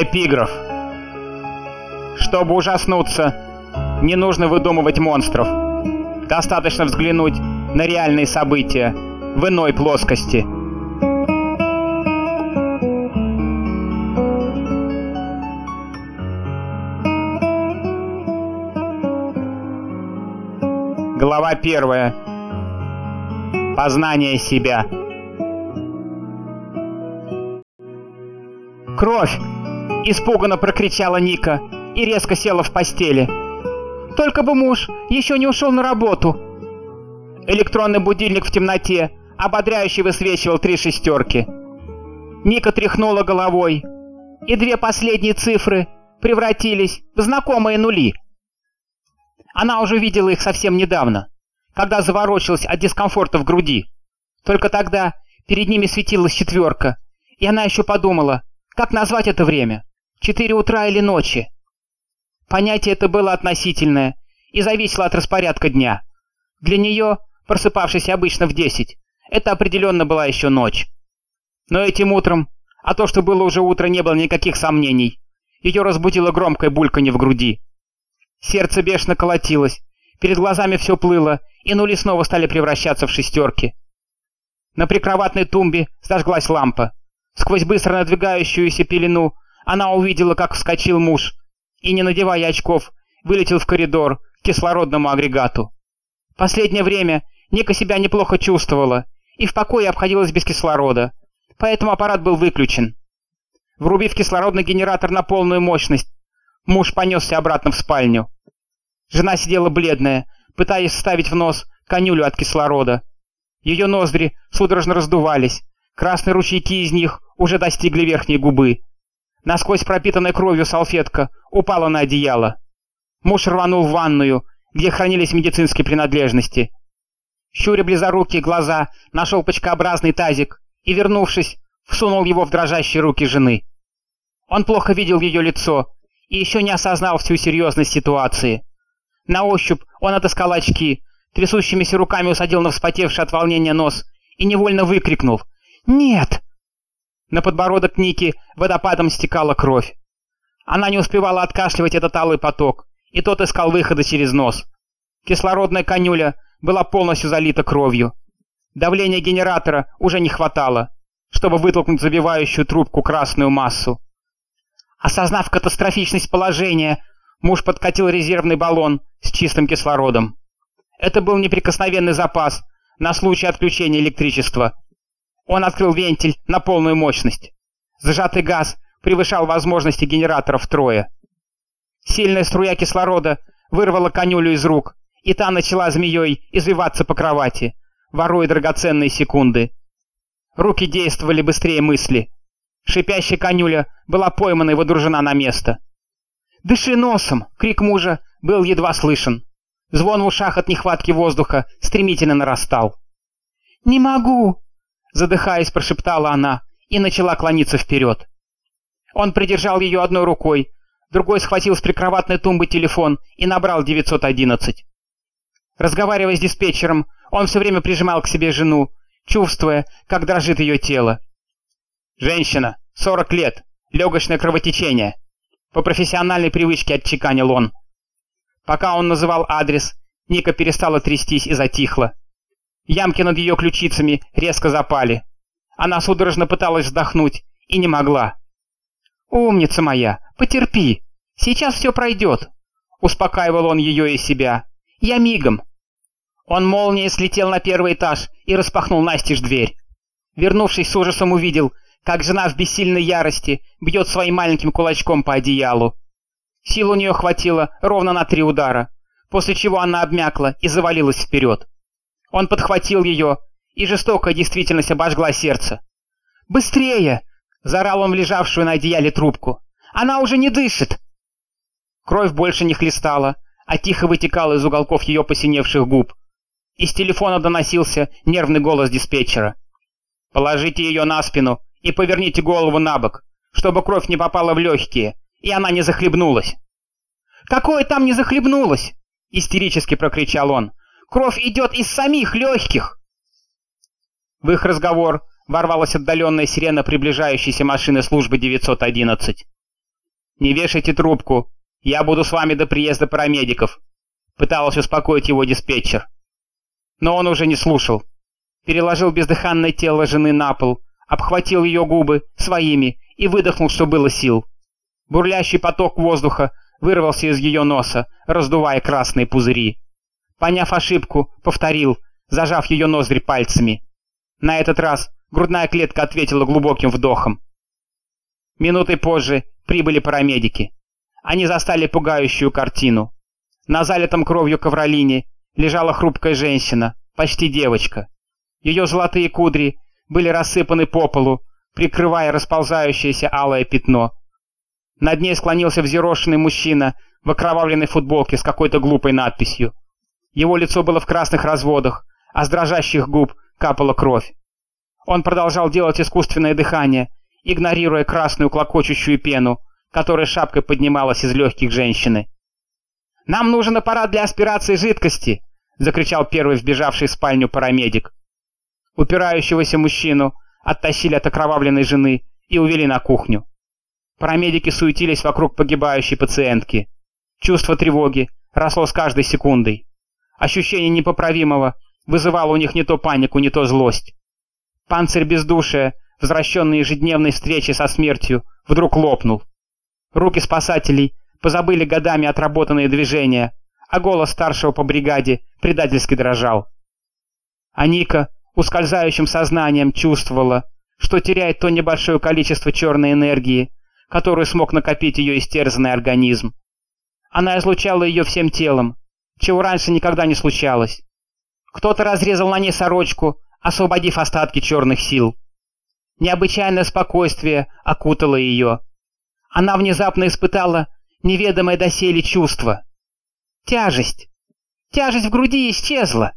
Эпиграф. Чтобы ужаснуться, не нужно выдумывать монстров. Достаточно взглянуть на реальные события в иной плоскости. Глава первая. Познание себя. «Кровь!» – испуганно прокричала Ника и резко села в постели. «Только бы муж еще не ушел на работу!» Электронный будильник в темноте ободряюще высвечивал три шестерки. Ника тряхнула головой, и две последние цифры превратились в знакомые нули. Она уже видела их совсем недавно, когда заворочилась от дискомфорта в груди. Только тогда перед ними светилась четверка, и она еще подумала, как назвать это время? Четыре утра или ночи? Понятие это было относительное и зависело от распорядка дня. Для нее, просыпавшейся обычно в десять, это определенно была еще ночь. Но этим утром, а то, что было уже утро, не было никаких сомнений. Ее разбудило громкое бульканье в груди. Сердце бешено колотилось, перед глазами все плыло, и нули снова стали превращаться в шестерки. На прикроватной тумбе зажглась лампа. Сквозь быстро надвигающуюся пелену она увидела, как вскочил муж, и, не надевая очков, вылетел в коридор к кислородному агрегату. Последнее время Ника себя неплохо чувствовала и в покое обходилась без кислорода, поэтому аппарат был выключен. Врубив кислородный генератор на полную мощность, муж понесся обратно в спальню. Жена сидела бледная, пытаясь вставить в нос конюлю от кислорода. Ее ноздри судорожно раздувались, красные ручейки из них уже достигли верхней губы. Насквозь пропитанная кровью салфетка упала на одеяло. Муж рванул в ванную, где хранились медицинские принадлежности. Щуря близорукие глаза, нашел почкообразный тазик и, вернувшись, всунул его в дрожащие руки жены. Он плохо видел ее лицо и еще не осознал всю серьезность ситуации. На ощупь он отыскал очки, трясущимися руками усадил на вспотевший от волнения нос и невольно выкрикнул «Нет!». На подбородок Ники водопадом стекала кровь. Она не успевала откашливать этот алый поток, и тот искал выхода через нос. Кислородная конюля была полностью залита кровью. Давления генератора уже не хватало, чтобы вытолкнуть забивающую трубку красную массу. Осознав катастрофичность положения, муж подкатил резервный баллон с чистым кислородом. Это был неприкосновенный запас на случай отключения электричества. Он открыл вентиль на полную мощность. Зажатый газ превышал возможности генератора втрое. Сильная струя кислорода вырвала конюлю из рук, и та начала змеей извиваться по кровати, воруя драгоценные секунды. Руки действовали быстрее мысли. Шипящая конюля была поймана и водружена на место. «Дыши носом!» — крик мужа был едва слышен. Звон в ушах от нехватки воздуха стремительно нарастал. «Не могу!» Задыхаясь, прошептала она и начала клониться вперед. Он придержал ее одной рукой, другой схватил с прикроватной тумбы телефон и набрал 911. Разговаривая с диспетчером, он все время прижимал к себе жену, чувствуя, как дрожит ее тело. «Женщина, 40 лет, легочное кровотечение», по профессиональной привычке отчеканил он. Пока он называл адрес, Ника перестала трястись и затихла. Ямки над ее ключицами резко запали. Она судорожно пыталась вздохнуть и не могла. «Умница моя, потерпи, сейчас все пройдет», — успокаивал он ее и себя. «Я мигом». Он молнией слетел на первый этаж и распахнул настежь дверь. Вернувшись с ужасом увидел, как жена в бессильной ярости бьет своим маленьким кулачком по одеялу. Сил у нее хватило ровно на три удара, после чего она обмякла и завалилась вперед. Он подхватил ее, и жестокая действительность обожгла сердце. «Быстрее!» — заорал он в лежавшую на одеяле трубку. «Она уже не дышит!» Кровь больше не хлестала, а тихо вытекала из уголков ее посиневших губ. Из телефона доносился нервный голос диспетчера. «Положите ее на спину и поверните голову на бок, чтобы кровь не попала в легкие, и она не захлебнулась». «Какое там не захлебнулась?» — истерически прокричал он. Кровь идет из самих легких!» В их разговор ворвалась отдаленная сирена приближающейся машины службы 911. «Не вешайте трубку. Я буду с вами до приезда парамедиков», — пыталась успокоить его диспетчер. Но он уже не слушал. Переложил бездыханное тело жены на пол, обхватил ее губы своими и выдохнул, что было сил. Бурлящий поток воздуха вырвался из ее носа, раздувая красные пузыри. Поняв ошибку, повторил, зажав ее ноздри пальцами. На этот раз грудная клетка ответила глубоким вдохом. Минутой позже прибыли парамедики. Они застали пугающую картину. На залитом кровью ковролине лежала хрупкая женщина, почти девочка. Ее золотые кудри были рассыпаны по полу, прикрывая расползающееся алое пятно. Над ней склонился взъерошенный мужчина в окровавленной футболке с какой-то глупой надписью. Его лицо было в красных разводах, а с дрожащих губ капала кровь. Он продолжал делать искусственное дыхание, игнорируя красную клокочущую пену, которая шапкой поднималась из легких женщины. «Нам нужен аппарат для аспирации жидкости!» — закричал первый вбежавший в спальню парамедик. Упирающегося мужчину оттащили от окровавленной жены и увели на кухню. Парамедики суетились вокруг погибающей пациентки. Чувство тревоги росло с каждой секундой. Ощущение непоправимого вызывало у них не то панику, не то злость. Панцирь бездушия, возвращенный ежедневной встречей со смертью, вдруг лопнул. Руки спасателей позабыли годами отработанные движения, а голос старшего по бригаде предательски дрожал. А Ника ускользающим сознанием чувствовала, что теряет то небольшое количество черной энергии, которую смог накопить ее истерзанный организм. Она излучала ее всем телом, чего раньше никогда не случалось. Кто-то разрезал на ней сорочку, освободив остатки черных сил. Необычайное спокойствие окутало ее. Она внезапно испытала неведомое доселе чувство. Тяжесть. Тяжесть в груди исчезла.